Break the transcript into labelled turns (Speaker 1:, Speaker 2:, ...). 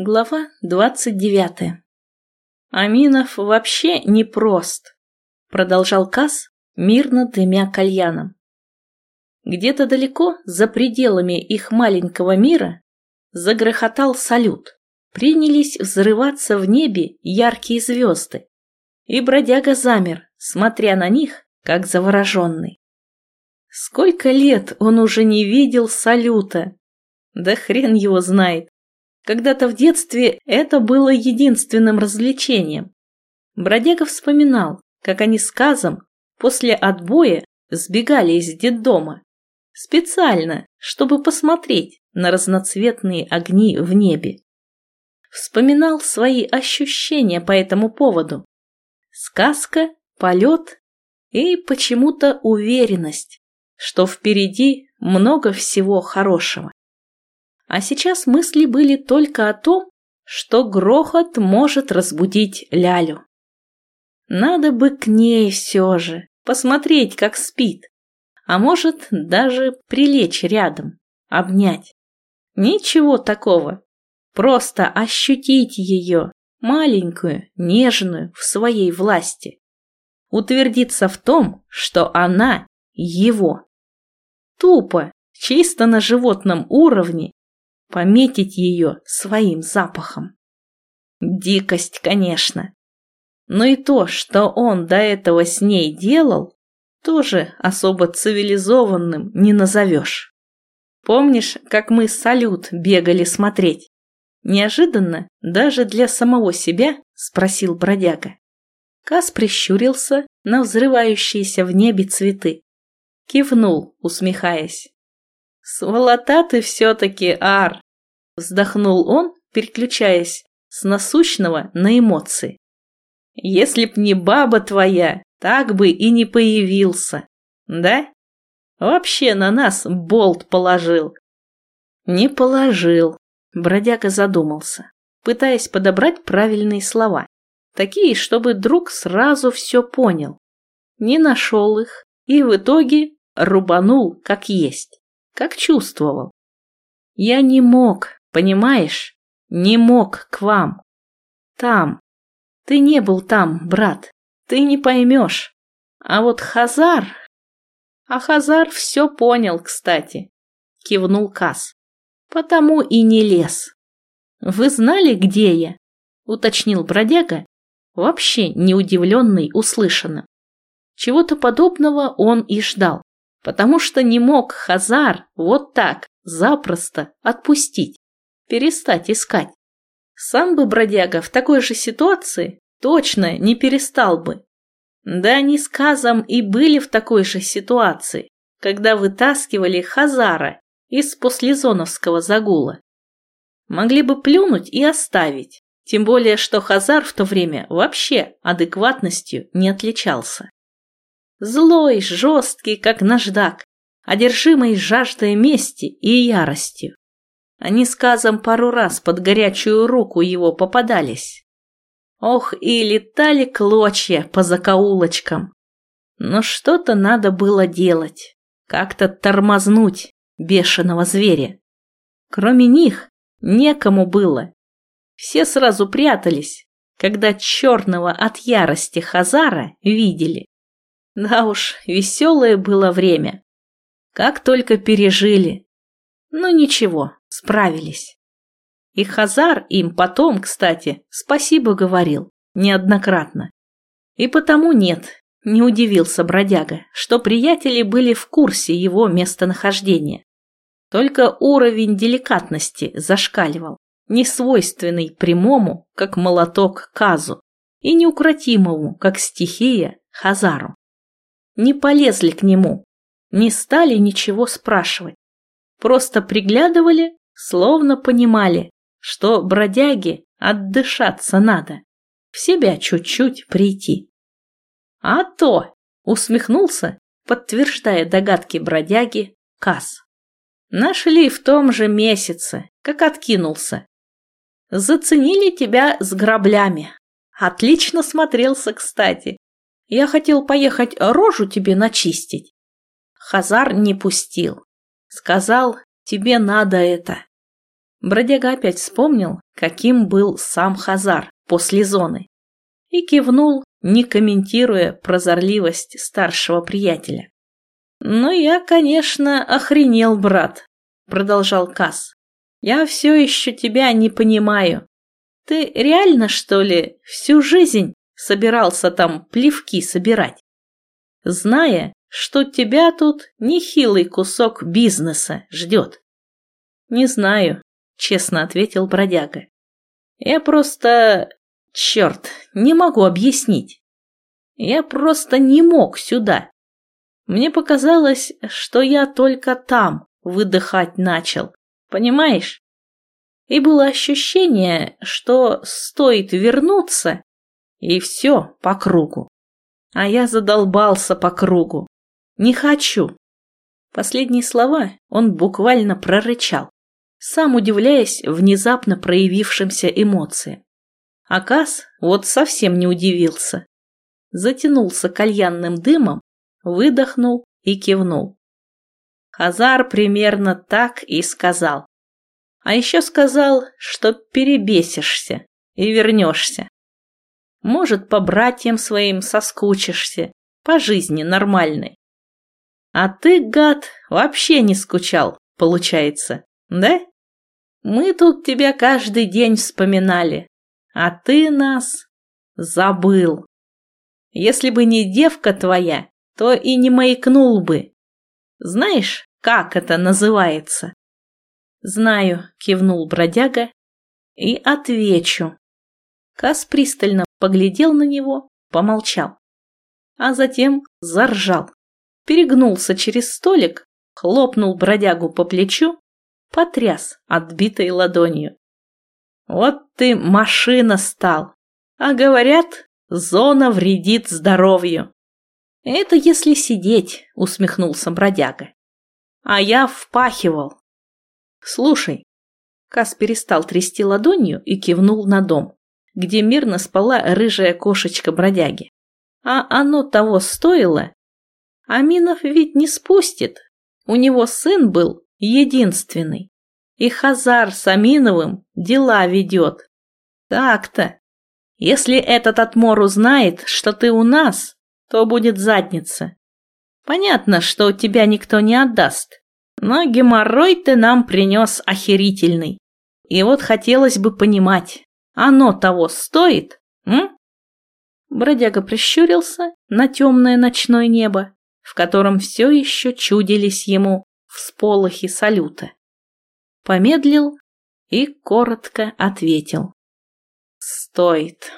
Speaker 1: Глава двадцать девятая. Аминов вообще не прост, продолжал Кас, мирно дымя кальяном. Где-то далеко, за пределами их маленького мира, загрохотал салют. Принялись взрываться в небе яркие звезды. И бродяга замер, смотря на них, как завороженный. Сколько лет он уже не видел салюта? Да хрен его знает. Когда-то в детстве это было единственным развлечением. Бродяга вспоминал, как они с Казом после отбоя сбегали из детдома. Специально, чтобы посмотреть на разноцветные огни в небе. Вспоминал свои ощущения по этому поводу. Сказка, полет и почему-то уверенность, что впереди много всего хорошего. А сейчас мысли были только о том, что грохот может разбудить Лялю. Надо бы к ней все же, посмотреть, как спит. А может, даже прилечь рядом, обнять. Ничего такого. Просто ощутить ее, маленькую, нежную, в своей власти. Утвердиться в том, что она его. Тупо, чисто на животном уровне пометить ее своим запахом. Дикость, конечно. Но и то, что он до этого с ней делал, тоже особо цивилизованным не назовешь. Помнишь, как мы салют бегали смотреть? Неожиданно, даже для самого себя, спросил бродяга. Кас прищурился на взрывающиеся в небе цветы. Кивнул, усмехаясь. «Сволота ты все-таки, Ар!» Вздохнул он, переключаясь с насущного на эмоции. «Если б не баба твоя, так бы и не появился, да? Вообще на нас болт положил». «Не положил», — бродяга задумался, пытаясь подобрать правильные слова, такие, чтобы друг сразу все понял. Не нашел их и в итоге рубанул как есть как чувствовал. Я не мог, понимаешь? Не мог к вам. Там. Ты не был там, брат. Ты не поймешь. А вот Хазар... А Хазар все понял, кстати. Кивнул Кас. Потому и не лез. Вы знали, где я? Уточнил бродяга, вообще не удивленный услышанным. Чего-то подобного он и ждал потому что не мог Хазар вот так, запросто отпустить, перестать искать. Сам бы бродяга в такой же ситуации точно не перестал бы. Да они с Казом и были в такой же ситуации, когда вытаскивали Хазара из послезоновского загула. Могли бы плюнуть и оставить, тем более что Хазар в то время вообще адекватностью не отличался. Злой, жесткий, как наждак, одержимый жаждой мести и яростью. Они с Казом пару раз под горячую руку его попадались. Ох, и летали клочья по закоулочкам. Но что-то надо было делать, как-то тормознуть бешеного зверя. Кроме них некому было. Все сразу прятались, когда черного от ярости Хазара видели. Да уж, веселое было время. Как только пережили. Но ничего, справились. И Хазар им потом, кстати, спасибо говорил, неоднократно. И потому нет, не удивился бродяга, что приятели были в курсе его местонахождения. Только уровень деликатности зашкаливал, не свойственный прямому, как молоток, казу, и неукротимому, как стихия, хазару не полезли к нему, не стали ничего спрашивать. Просто приглядывали, словно понимали, что бродяге отдышаться надо, в себя чуть-чуть прийти. А то, усмехнулся, подтверждая догадки бродяги, Кас. Нашли в том же месяце, как откинулся. Заценили тебя с граблями. Отлично смотрелся, кстати. Я хотел поехать рожу тебе начистить. Хазар не пустил. Сказал, тебе надо это. Бродяга опять вспомнил, каким был сам Хазар после зоны, и кивнул, не комментируя прозорливость старшего приятеля. «Ну, я, конечно, охренел, брат», — продолжал Касс. «Я все еще тебя не понимаю. Ты реально, что ли, всю жизнь собирался там плевки собирать? Зная, что тебя тут нехилый кусок бизнеса ждет». «Не знаю», — честно ответил бродяга. «Я просто... Черт, не могу объяснить. Я просто не мог сюда. Мне показалось, что я только там выдыхать начал, понимаешь? И было ощущение, что стоит вернуться, и все по кругу. А я задолбался по кругу. Не хочу. Последние слова он буквально прорычал, сам удивляясь внезапно проявившимся эмоциям. Акас вот совсем не удивился. Затянулся кальянным дымом выдохнул и кивнул. Хазар примерно так и сказал. А еще сказал, что перебесишься и вернешься. Может, по братьям своим соскучишься, по жизни нормальной. А ты, гад, вообще не скучал, получается, да? Мы тут тебя каждый день вспоминали, а ты нас забыл. Если бы не девка твоя, то и не маякнул бы. Знаешь, как это называется? Знаю, кивнул бродяга и отвечу. Кас пристально поглядел на него, помолчал, а затем заржал, перегнулся через столик, хлопнул бродягу по плечу, потряс отбитой ладонью. Вот ты машина стал, а говорят, зона вредит здоровью. «Это если сидеть», — усмехнулся бродяга. «А я впахивал». «Слушай». Кас перестал трясти ладонью и кивнул на дом, где мирно спала рыжая кошечка бродяги. «А оно того стоило? Аминов ведь не спустит. У него сын был единственный. И Хазар с Аминовым дела ведет. Так-то. Если этот отмор узнает, что ты у нас, то будет задница. Понятно, что тебя никто не отдаст, но геморрой ты нам принес охерительный. И вот хотелось бы понимать, оно того стоит, м? Бродяга прищурился на темное ночное небо, в котором все еще чудились ему всполохи салюта. Помедлил и коротко ответил. «Стоит».